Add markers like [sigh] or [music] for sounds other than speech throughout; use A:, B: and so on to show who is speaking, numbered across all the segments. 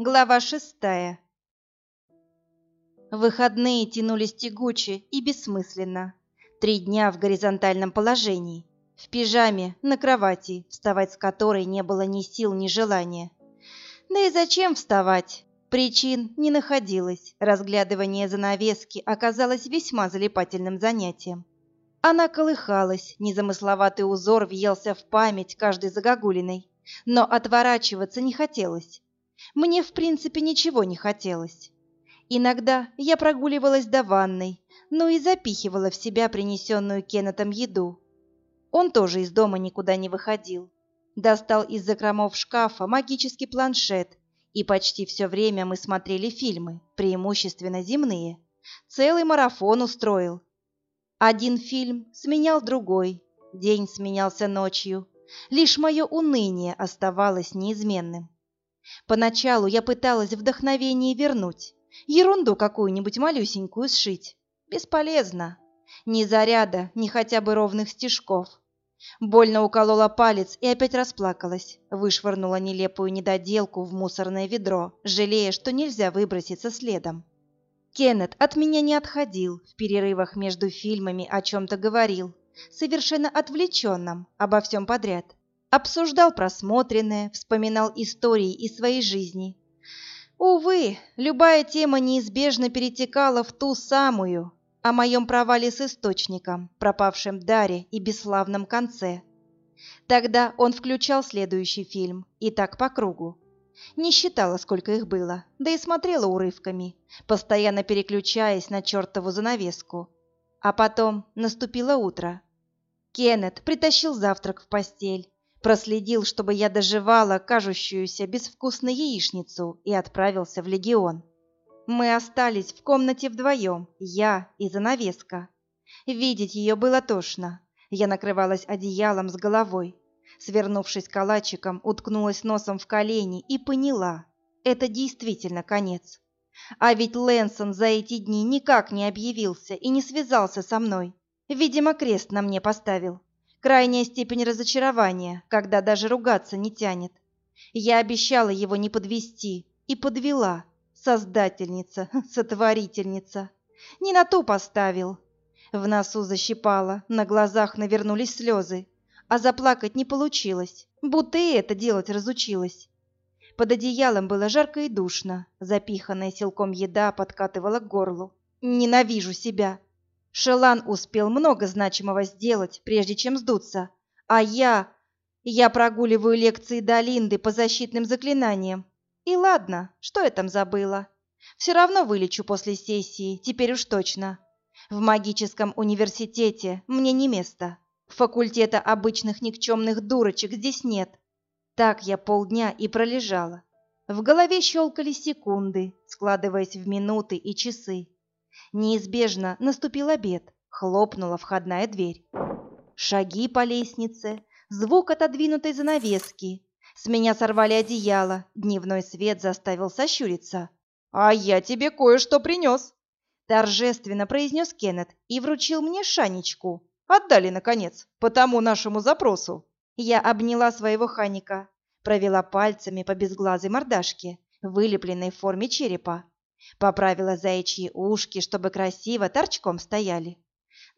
A: Глава шестая. Выходные тянулись тягуче и бессмысленно. Три дня в горизонтальном положении, в пижаме, на кровати, вставать с которой не было ни сил, ни желания. Да и зачем вставать? Причин не находилось. Разглядывание занавески оказалось весьма залипательным занятием. Она колыхалась, незамысловатый узор въелся в память каждой загогулиной, но отворачиваться не хотелось. Мне, в принципе, ничего не хотелось. Иногда я прогуливалась до ванной, но и запихивала в себя принесенную Кеннетом еду. Он тоже из дома никуда не выходил. Достал из закромов шкафа магический планшет, и почти все время мы смотрели фильмы, преимущественно земные. Целый марафон устроил. Один фильм сменял другой, день сменялся ночью. Лишь мое уныние оставалось неизменным. Поначалу я пыталась вдохновение вернуть, ерунду какую-нибудь малюсенькую сшить. Бесполезно. Ни заряда, ни хотя бы ровных стежков. Больно уколола палец и опять расплакалась, вышвырнула нелепую недоделку в мусорное ведро, жалея, что нельзя выброситься следом. Кеннет от меня не отходил, в перерывах между фильмами о чем-то говорил, совершенно отвлеченном, обо всем подряд. Обсуждал просмотренное, вспоминал истории из своей жизни. Увы, любая тема неизбежно перетекала в ту самую, о моем провале с источником, пропавшем даре и бесславном конце. Тогда он включал следующий фильм, и так по кругу. Не считала, сколько их было, да и смотрела урывками, постоянно переключаясь на чертову занавеску. А потом наступило утро. Кеннет притащил завтрак в постель, проследил, чтобы я доживала кажущуюся безвкусной яичницу и отправился в легион. Мы остались в комнате вдвоем, я и занавеска. Видеть ее было тошно. Я накрывалась одеялом с головой. Свернувшись калачиком, уткнулась носом в колени и поняла – это действительно конец. А ведь Лэнсон за эти дни никак не объявился и не связался со мной. Видимо, крест на мне поставил. Крайняя степень разочарования, когда даже ругаться не тянет. Я обещала его не подвести и подвела. Создательница, [laughs] сотворительница. Не на ту поставил. В носу защипало, на глазах навернулись слезы а заплакать не получилось, будто и это делать разучилась. Под одеялом было жарко и душно, запиханная силком еда подкатывала к горлу. Ненавижу себя. Шелан успел много значимого сделать, прежде чем сдуться, а я... Я прогуливаю лекции Долинды по защитным заклинаниям. И ладно, что я там забыла? Все равно вылечу после сессии, теперь уж точно. В магическом университете мне не место. Факультета обычных никчемных дурочек здесь нет. Так я полдня и пролежала. В голове щелкали секунды, складываясь в минуты и часы. Неизбежно наступил обед, хлопнула входная дверь. Шаги по лестнице, звук отодвинутой занавески. С меня сорвали одеяло, дневной свет заставил сощуриться. «А я тебе кое-что принес!» Торжественно произнес Кеннет и вручил мне шанечку, Отдали, наконец, по тому нашему запросу. Я обняла своего ханика, провела пальцами по безглазой мордашке, вылепленной в форме черепа. Поправила заячьи ушки, чтобы красиво торчком стояли.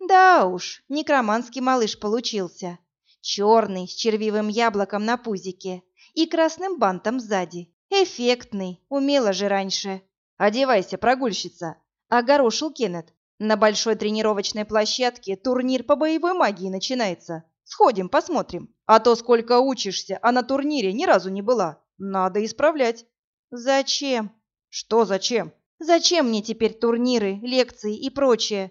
A: Да уж, некроманский малыш получился. Черный, с червивым яблоком на пузике и красным бантом сзади. Эффектный, умела же раньше. «Одевайся, прогульщица!» — огорошил Кеннет, на большой тренировочной площадке турнир по боевой магии начинается. Сходим, посмотрим. А то сколько учишься, а на турнире ни разу не была. Надо исправлять. Зачем? Что зачем? Зачем мне теперь турниры, лекции и прочее?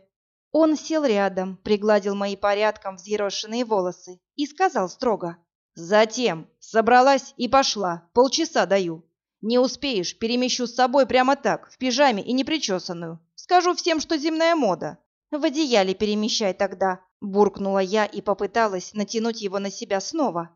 A: Он сел рядом, пригладил мои порядком взъерошенные волосы и сказал строго. Затем собралась и пошла. Полчаса даю. Не успеешь, перемещу с собой прямо так, в пижаме и непричесанную. Скажу всем, что земная мода. В одеяле перемещай тогда, буркнула я и попыталась натянуть его на себя снова.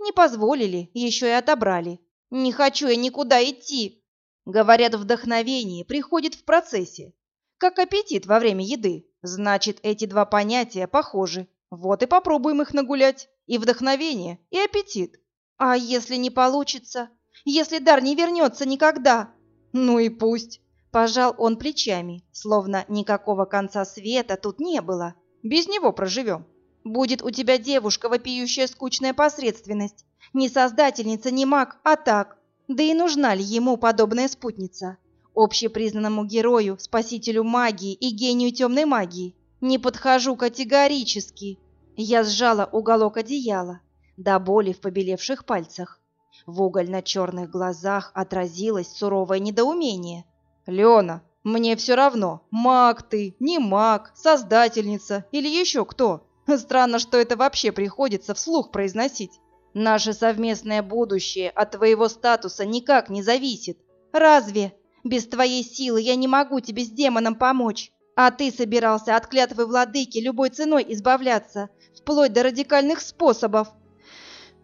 A: Не позволили, еще и отобрали. Не хочу я никуда идти. Говорят, вдохновение приходит в процессе. Как аппетит во время еды. Значит, эти два понятия похожи. Вот и попробуем их нагулять. И вдохновение, и аппетит. А если не получится? если дар не вернется никогда. Ну и пусть. Пожал он плечами, словно никакого конца света тут не было. Без него проживем. Будет у тебя девушка, вопиющая скучная посредственность. Не создательница, не маг, а так. Да и нужна ли ему подобная спутница? Общепризнанному герою, спасителю магии и гению темной магии. Не подхожу категорически. Я сжала уголок одеяла, до боли в побелевших пальцах. В угольно-черных глазах отразилось суровое недоумение. «Лена, мне все равно, маг ты, не маг, создательница или еще кто. Странно, что это вообще приходится вслух произносить. Наше совместное будущее от твоего статуса никак не зависит. Разве? Без твоей силы я не могу тебе с демоном помочь. А ты собирался от клятвы владыки любой ценой избавляться, вплоть до радикальных способов.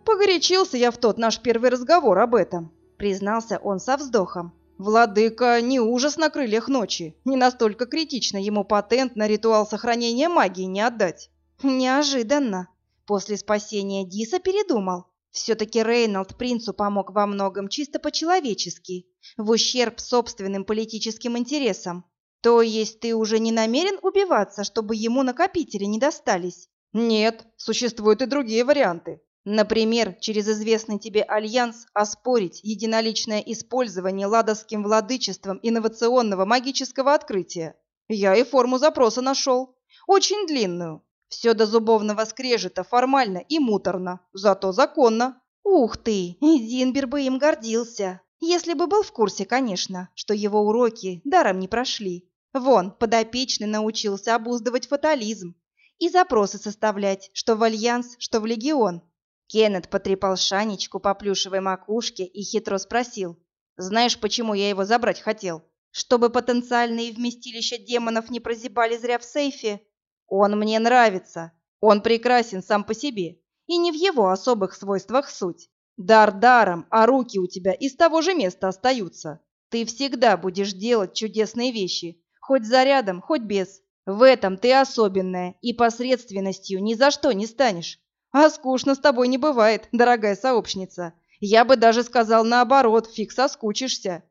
A: Погорячился я в тот наш первый разговор об этом, признался он со вздохом. Владыка не ужас на крыльях ночи, не настолько критично ему патент на ритуал сохранения магии не отдать. Неожиданно. После спасения Диса передумал. Все-таки Рейнольд принцу помог во многом чисто по-человечески, в ущерб собственным политическим интересам. То есть ты уже не намерен убиваться, чтобы ему накопители не достались? Нет, существуют и другие варианты. Например, через известный тебе альянс оспорить единоличное использование ладовским владычеством инновационного магического открытия. Я и форму запроса нашел. Очень длинную. Все до зубовного скрежета формально и муторно, зато законно. Ух ты, Зинбер бы им гордился. Если бы был в курсе, конечно, что его уроки даром не прошли. Вон, подопечный научился обуздывать фатализм и запросы составлять, что в Альянс, что в Легион. Кеннет потрепал Шанечку по плюшевой макушке и хитро спросил. «Знаешь, почему я его забрать хотел? Чтобы потенциальные вместилища демонов не прозябали зря в сейфе?» Он мне нравится. Он прекрасен сам по себе. И не в его особых свойствах суть. Дар даром, а руки у тебя из того же места остаются. Ты всегда будешь делать чудесные вещи. Хоть зарядом, хоть без. В этом ты особенная и посредственностью ни за что не станешь. А скучно с тобой не бывает, дорогая сообщница. Я бы даже сказал наоборот, фиг соскучишься.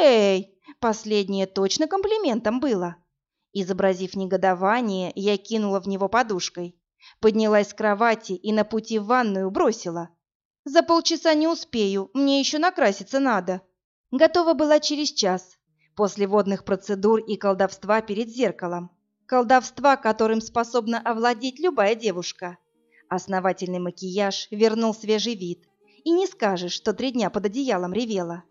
A: Эй, последнее точно комплиментом было. Изобразив негодование, я кинула в него подушкой. Поднялась с кровати и на пути в ванную бросила. «За полчаса не успею, мне еще накраситься надо». Готова была через час, после водных процедур и колдовства перед зеркалом. Колдовства, которым способна овладеть любая девушка. Основательный макияж вернул свежий вид. И не скажешь, что три дня под одеялом ревела.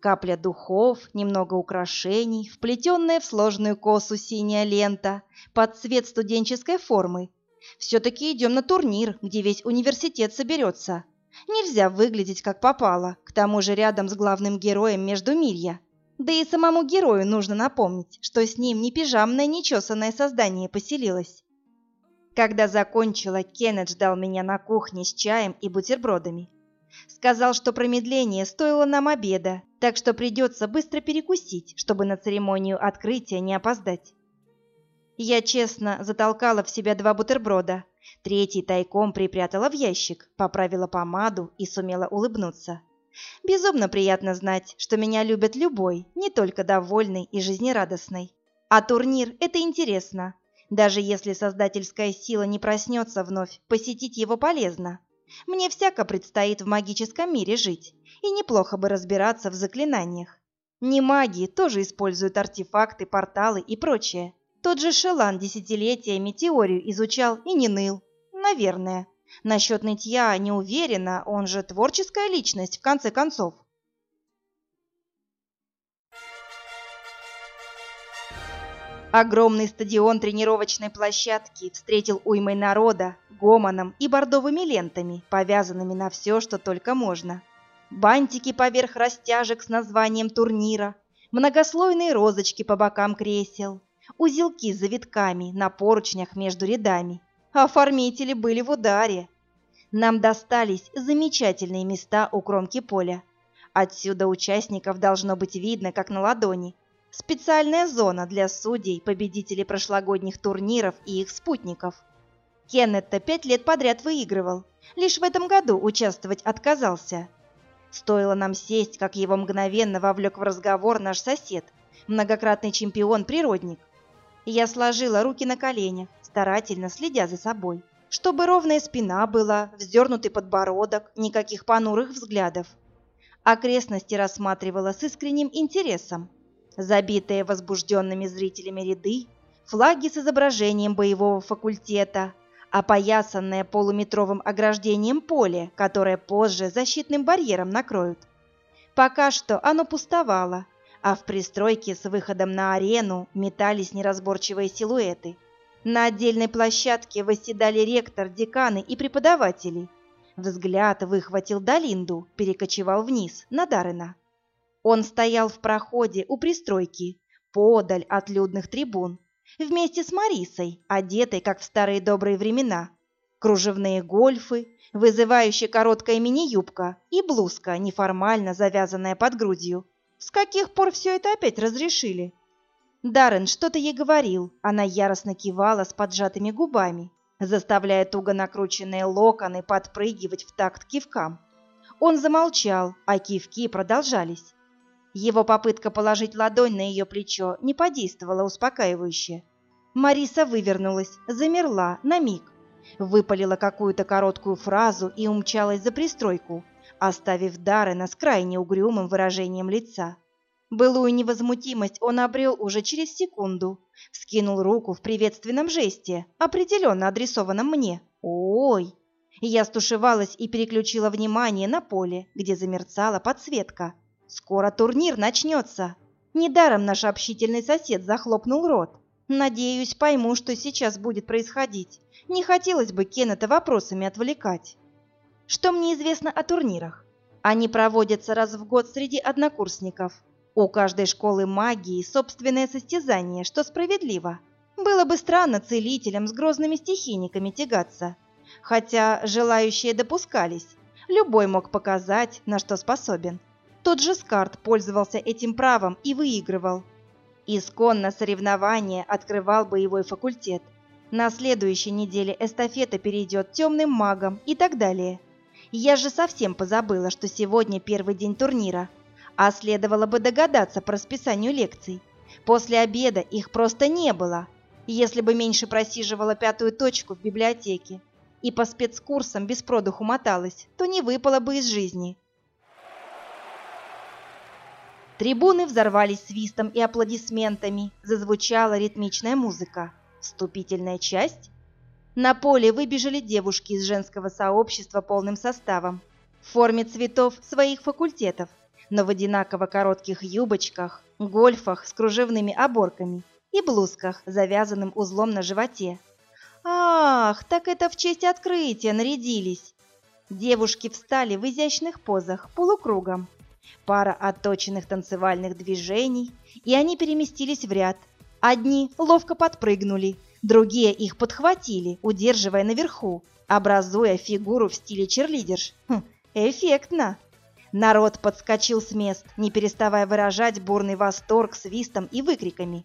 A: Капля духов, немного украшений, вплетенная в сложную косу синяя лента, под цвет студенческой формы. Все-таки идем на турнир, где весь университет соберется. Нельзя выглядеть как попало, к тому же рядом с главным героем между мирья. Да и самому герою нужно напомнить, что с ним не пижамное, нечесанное создание поселилось. Когда закончила, Кеннет ждал меня на кухне с чаем и бутербродами. Сказал, что промедление стоило нам обеда, так что придется быстро перекусить, чтобы на церемонию открытия не опоздать. Я честно затолкала в себя два бутерброда, третий тайком припрятала в ящик, поправила помаду и сумела улыбнуться. Безумно приятно знать, что меня любят любой, не только довольный и жизнерадостный. А турнир – это интересно. Даже если создательская сила не проснется вновь, посетить его полезно. Мне всяко предстоит в магическом мире жить, и неплохо бы разбираться в заклинаниях. Не маги тоже используют артефакты, порталы и прочее. Тот же Шелан десятилетиями теорию изучал и не ныл. Наверное. Насчет нытья не уверена, он же творческая личность, в конце концов. Огромный стадион тренировочной площадки встретил уймой народа, гомоном и бордовыми лентами, повязанными на все, что только можно. Бантики поверх растяжек с названием турнира, многослойные розочки по бокам кресел, узелки с завитками на поручнях между рядами. Оформители были в ударе. Нам достались замечательные места у кромки поля. Отсюда участников должно быть видно, как на ладони. Специальная зона для судей, победителей прошлогодних турниров и их спутников. Кеннет-то пять лет подряд выигрывал. Лишь в этом году участвовать отказался. Стоило нам сесть, как его мгновенно вовлек в разговор наш сосед, многократный чемпион-природник. Я сложила руки на коленях, старательно следя за собой, чтобы ровная спина была, вздернутый подбородок, никаких понурых взглядов. Окрестности рассматривала с искренним интересом. Забитые возбужденными зрителями ряды, флаги с изображением боевого факультета, опоясанное полуметровым ограждением поле, которое позже защитным барьером накроют. Пока что оно пустовало, а в пристройке с выходом на арену метались неразборчивые силуэты. На отдельной площадке восседали ректор, деканы и преподаватели. Взгляд выхватил Долинду, перекочевал вниз, на Дарена. Он стоял в проходе у пристройки, подаль от людных трибун, вместе с Марисой, одетой, как в старые добрые времена. Кружевные гольфы, вызывающая короткая мини-юбка и блузка, неформально завязанная под грудью. С каких пор все это опять разрешили? Даррен что-то ей говорил, она яростно кивала с поджатыми губами, заставляя туго накрученные локоны подпрыгивать в такт кивкам. Он замолчал, а кивки продолжались. Его попытка положить ладонь на ее плечо не подействовала успокаивающе. Мариса вывернулась, замерла на миг, выпалила какую-то короткую фразу и умчалась за пристройку, оставив Даррена с крайне угрюмым выражением лица. Былую невозмутимость он обрел уже через секунду, вскинул руку в приветственном жесте, определенно адресованном мне. «Ой!» Я стушевалась и переключила внимание на поле, где замерцала подсветка. Скоро турнир начнется. Недаром наш общительный сосед захлопнул рот. Надеюсь, пойму, что сейчас будет происходить. Не хотелось бы Кеннета вопросами отвлекать. Что мне известно о турнирах? Они проводятся раз в год среди однокурсников. У каждой школы магии собственное состязание, что справедливо. Было бы странно целителям с грозными стихийниками тягаться. Хотя желающие допускались. Любой мог показать, на что способен. Тот же Скарт пользовался этим правом и выигрывал. Исконно соревнование открывал боевой факультет. На следующей неделе эстафета перейдет темным магам и так далее. Я же совсем позабыла, что сегодня первый день турнира, а следовало бы догадаться по расписанию лекций. После обеда их просто не было, если бы меньше просиживала пятую точку в библиотеке и по спецкурсам без продуху моталась, то не выпало бы из жизни. Трибуны взорвались свистом и аплодисментами, зазвучала ритмичная музыка. Вступительная часть. На поле выбежали девушки из женского сообщества полным составом, в форме цветов своих факультетов, но в одинаково коротких юбочках, гольфах с кружевными оборками и блузках, завязанным узлом на животе. Ах, так это в честь открытия нарядились. Девушки встали в изящных позах, полукругом, Пара отточенных танцевальных движений, и они переместились в ряд. Одни ловко подпрыгнули, другие их подхватили, удерживая наверху, образуя фигуру в стиле черлидерш. Хм, эффектно! Народ подскочил с мест, не переставая выражать бурный восторг свистом и выкриками.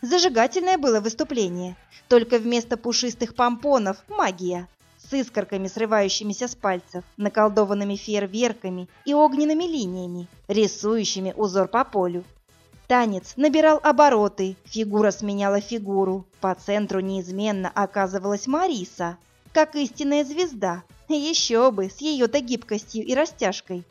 A: Зажигательное было выступление, только вместо пушистых помпонов – магия с искорками, срывающимися с пальцев, наколдованными фейерверками и огненными линиями, рисующими узор по полю. Танец набирал обороты, фигура сменяла фигуру. По центру неизменно оказывалась Мариса, как истинная звезда. Еще бы, с ее-то гибкостью и растяжкой.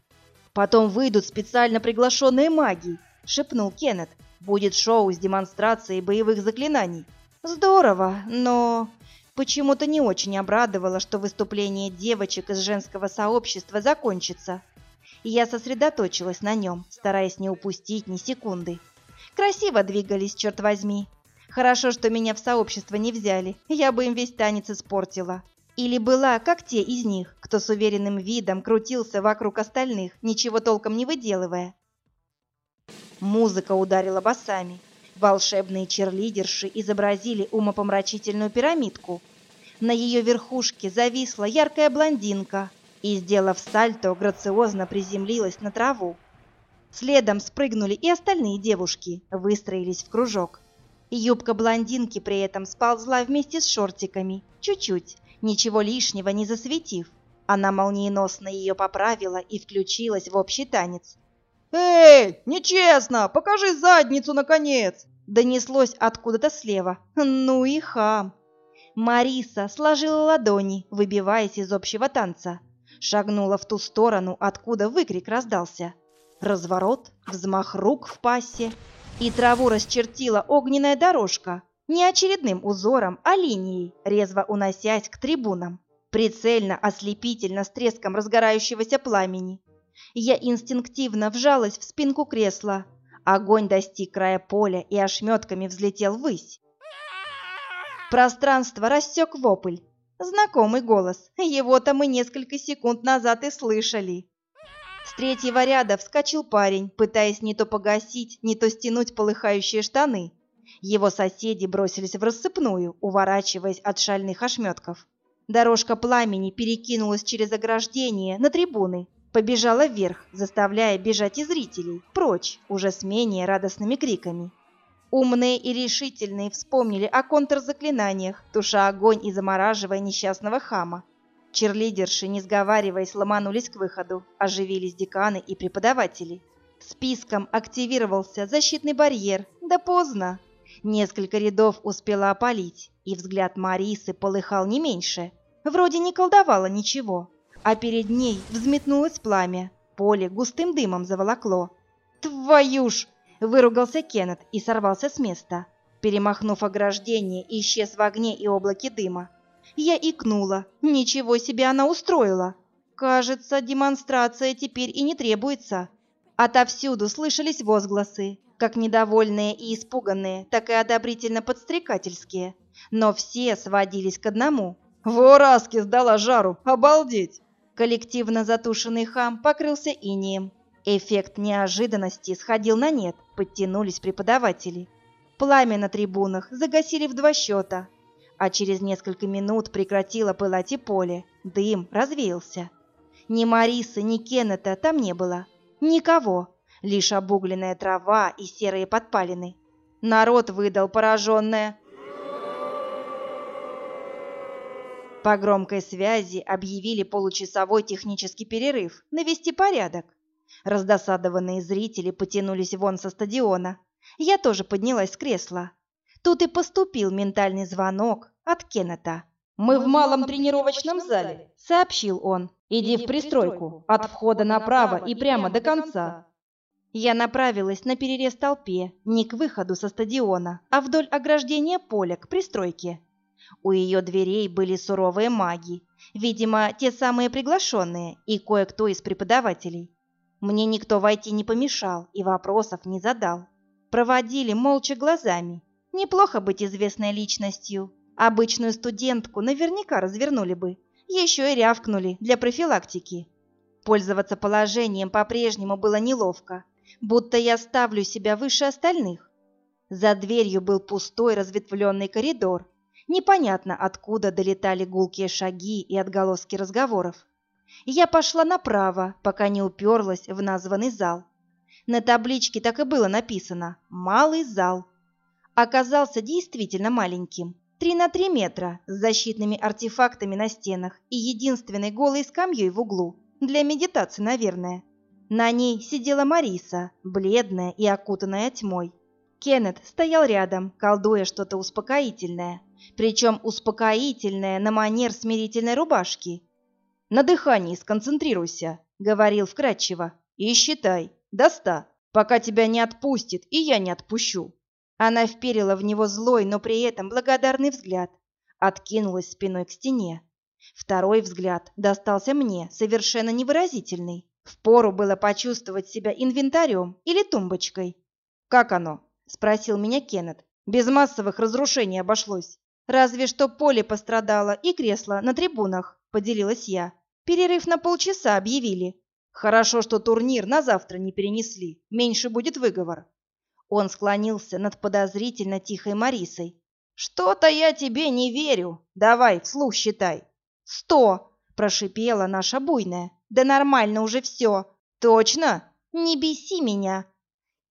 A: Потом выйдут специально приглашенные маги, шепнул Кеннет. Будет шоу с демонстрацией боевых заклинаний. Здорово, но почему-то не очень обрадовало, что выступление девочек из женского сообщества закончится. И я сосредоточилась на нем, стараясь не упустить ни секунды. Красиво двигались, черт возьми. Хорошо, что меня в сообщество не взяли, я бы им весь танец испортила. Или была, как те из них, кто с уверенным видом крутился вокруг остальных, ничего толком не выделывая. Музыка ударила басами, Волшебные черлидерши изобразили умопомрачительную пирамидку. На ее верхушке зависла яркая блондинка и, сделав сальто, грациозно приземлилась на траву. Следом спрыгнули и остальные девушки, выстроились в кружок. Юбка блондинки при этом сползла вместе с шортиками, чуть-чуть, ничего лишнего не засветив. Она молниеносно ее поправила и включилась в общий танец.
B: «Эй, нечестно! Покажи задницу, наконец!»
A: Донеслось откуда-то слева. Ну и хам! Мариса сложила ладони, выбиваясь из общего танца. Шагнула в ту сторону, откуда выкрик раздался. Разворот, взмах рук в пассе, и траву расчертила огненная дорожка, не очередным узором, а линией, резво уносясь к трибунам, прицельно, ослепительно, с треском разгорающегося пламени. Я инстинктивно вжалась в спинку кресла. Огонь достиг края поля и ошметками взлетел ввысь. Пространство рассек вопль. Знакомый голос. Его-то мы несколько секунд назад и слышали. С третьего ряда вскочил парень, пытаясь не то погасить, не то стянуть полыхающие штаны. Его соседи бросились в рассыпную, уворачиваясь от шальных ошметков. Дорожка пламени перекинулась через ограждение на трибуны, побежала вверх, заставляя бежать и зрителей, прочь, уже с менее радостными криками. Умные и решительные вспомнили о контрзаклинаниях, туша огонь и замораживая несчастного хама. Черлидерши, не сговариваясь, ломанулись к выходу, оживились деканы и преподаватели. Списком активировался защитный барьер, да поздно. Несколько рядов успела опалить, и взгляд Марисы полыхал не меньше. Вроде не колдовала ничего, а перед ней взметнулось пламя, поле густым дымом заволокло. «Твою ж!» Выругался Кеннет и сорвался с места. Перемахнув ограждение, исчез в огне и облаке дыма. Я икнула. Ничего себе она устроила. Кажется, демонстрация теперь и не требуется. Отовсюду слышались возгласы, как недовольные и испуганные, так и одобрительно-подстрекательские. Но все сводились к одному.
B: «Во, Раски сдала жару! Обалдеть!»
A: Коллективно затушенный хам покрылся инием, Эффект неожиданности сходил на нет, подтянулись преподаватели. Пламя на трибунах загасили в два счета, а через несколько минут прекратило пылать и поле, дым развеялся. Ни Марисы, ни Кеннета там не было. Никого, лишь обугленная трава и серые подпалины. Народ выдал пораженное. По громкой связи объявили получасовой технический перерыв, навести порядок. Раздосадованные зрители потянулись вон со стадиона. Я тоже поднялась с кресла. Тут и поступил ментальный звонок от Кеннета.
B: «Мы в малом тренировочном зале», —
A: сообщил он.
B: «Иди в пристройку, от входа направо и прямо до конца».
A: Я направилась на перерез толпе, не к выходу со стадиона, а вдоль ограждения поля к пристройке. У ее дверей были суровые маги, видимо, те самые приглашенные и кое-кто из преподавателей. Мне никто войти не помешал и вопросов не задал. Проводили молча глазами. Неплохо быть известной личностью. Обычную студентку наверняка развернули бы. Еще и рявкнули для профилактики. Пользоваться положением по-прежнему было неловко, будто я ставлю себя выше остальных. За дверью был пустой разветвленный коридор. Непонятно, откуда долетали гулкие шаги и отголоски разговоров. Я пошла направо, пока не уперлась в названный зал. На табличке так и было написано «Малый зал». Оказался действительно маленьким. Три на три метра, с защитными артефактами на стенах и единственной голой скамьей в углу. Для медитации, наверное. На ней сидела Мариса, бледная и окутанная тьмой. Кеннет стоял рядом, колдуя что-то успокоительное. Причем успокоительное на манер смирительной рубашки,
B: на дыхании сконцентрируйся, говорил вкратчиво. И считай до ста, пока тебя не отпустит, и я не отпущу.
A: Она вперила в него злой, но при этом благодарный взгляд, откинулась спиной к стене. Второй взгляд достался мне, совершенно невыразительный. Впору было почувствовать себя инвентарем или тумбочкой.
B: «Как оно?» — спросил меня Кеннет. «Без массовых разрушений обошлось.
A: Разве что поле пострадало и кресло на трибунах», — поделилась я. Перерыв на полчаса объявили.
B: Хорошо, что турнир на завтра не перенесли. Меньше будет выговор.
A: Он склонился над подозрительно тихой Марисой. Что-то я тебе не верю. Давай, вслух считай. Сто, прошипела наша буйная. Да нормально уже все. Точно? Не беси меня.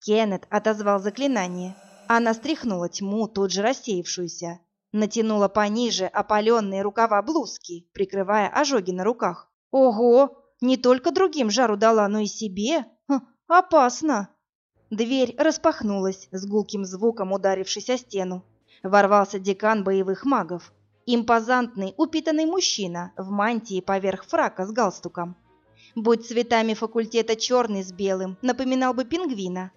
A: Кеннет отозвал заклинание. Она стряхнула тьму, тут же рассеявшуюся. Натянула пониже опаленные рукава блузки, прикрывая ожоги на руках. Ого, не только другим жару дала, но и себе. Хм, опасно. Дверь распахнулась с гулким звуком, ударившись о стену. Ворвался декан боевых магов. Импозантный, упитанный мужчина в мантии поверх фрака с галстуком. Будь цветами факультета черный с белым, напоминал бы пингвина.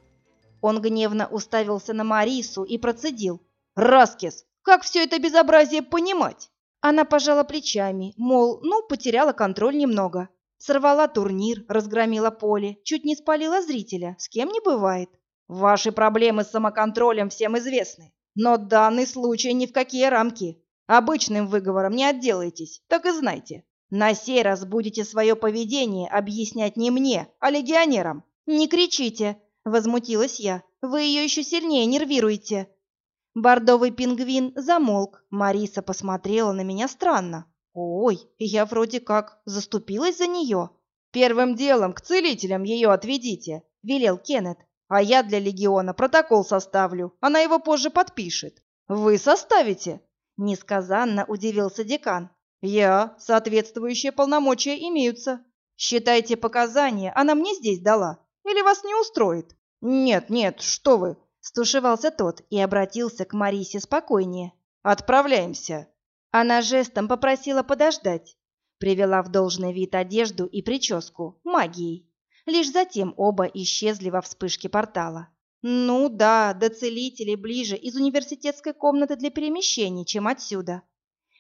A: Он гневно уставился на Марису и процедил. «Раскис, как все это безобразие понимать?» Она пожала плечами, мол, ну, потеряла контроль немного. Сорвала турнир, разгромила поле, чуть не спалила зрителя, с кем не бывает. Ваши проблемы с самоконтролем всем известны, но данный случай ни в какие рамки. Обычным выговором не отделаетесь, так и знайте. На сей раз будете свое поведение объяснять не мне, а легионерам. Не кричите, возмутилась я. Вы ее еще сильнее нервируете. Бордовый пингвин замолк. Мариса посмотрела на меня странно. Ой, я вроде как заступилась за нее. Первым делом к целителям ее отведите, велел Кеннет. А я для легиона протокол составлю. Она его позже подпишет. Вы составите? Несказанно удивился декан. Я, соответствующие полномочия имеются. Считайте показания, она мне здесь дала. Или вас не устроит? Нет, нет, что вы, стушевался тот и обратился к Марисе спокойнее. Отправляемся. Она жестом попросила подождать. Привела в должный вид одежду и прическу, магией. Лишь затем оба исчезли во вспышке портала. Ну да, до целителей ближе из университетской комнаты для перемещений, чем отсюда.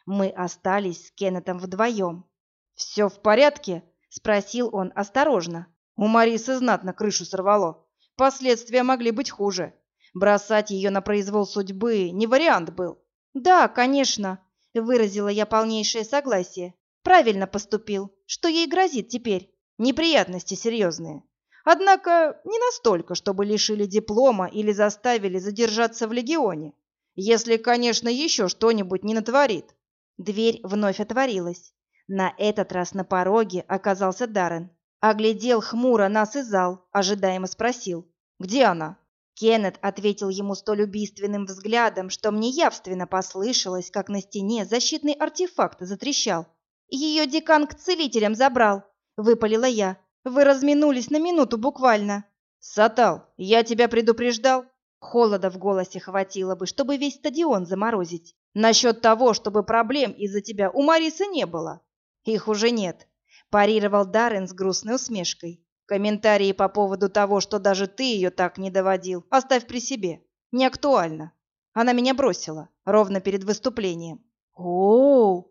A: Мы остались с Кеннетом вдвоем. «Все в порядке?» — спросил он осторожно. У Марисы знатно крышу сорвало. Последствия могли быть хуже. Бросать ее на произвол судьбы не вариант был. «Да, конечно», — выразила я полнейшее согласие. «Правильно поступил. Что ей грозит теперь? Неприятности серьезные. Однако не настолько, чтобы лишили диплома или заставили задержаться в легионе. Если, конечно, еще что-нибудь не натворит. Дверь вновь отворилась. На этот раз на пороге оказался Даррен. Оглядел хмуро нас и зал, ожидаемо спросил. «Где она?» Кеннет ответил ему столь убийственным взглядом, что мне явственно послышалось, как на стене защитный артефакт затрещал. «Ее декан к целителям забрал», — выпалила я. «Вы разминулись на минуту буквально». «Сатал, я тебя предупреждал?» Холода в голосе хватило бы, чтобы весь стадион заморозить. Насчет того, чтобы проблем из-за тебя у Марисы не было. Их уже нет, парировал Даррен с грустной усмешкой. Комментарии по поводу того, что даже ты ее так не доводил, оставь при себе. Не актуально. Она меня бросила, ровно перед выступлением. О,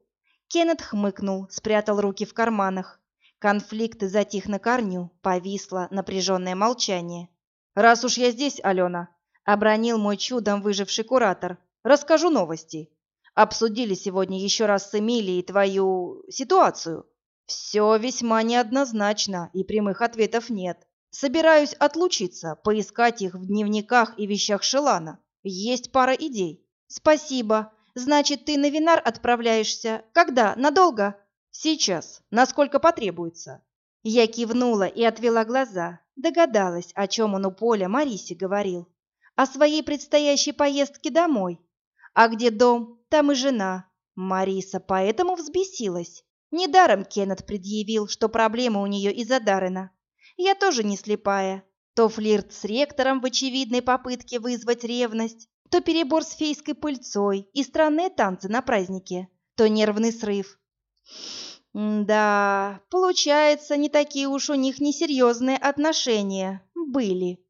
A: Кеннет хмыкнул, спрятал руки в карманах. Конфликт затих на корню, повисло напряженное молчание. «Раз уж я здесь, Алена», — обронил мой чудом выживший куратор, Расскажу новости. Обсудили сегодня еще раз с Эмилией твою ситуацию. Все весьма неоднозначно, и прямых ответов нет. Собираюсь отлучиться, поискать их в дневниках и вещах Шелана. Есть пара идей. Спасибо. Значит, ты на Винар отправляешься. Когда? Надолго? Сейчас. Насколько потребуется. Я кивнула и отвела глаза. Догадалась, о чем он у Поля Марисе говорил. О своей предстоящей поездке домой. А где дом, там и жена. Мариса поэтому взбесилась. Недаром Кеннет предъявил, что проблема у нее из-за Даррена. Я тоже не слепая. То флирт с ректором в очевидной попытке вызвать ревность, то перебор с фейской пыльцой и странные танцы на празднике, то нервный срыв. да, получается, не такие уж у них несерьезные отношения были.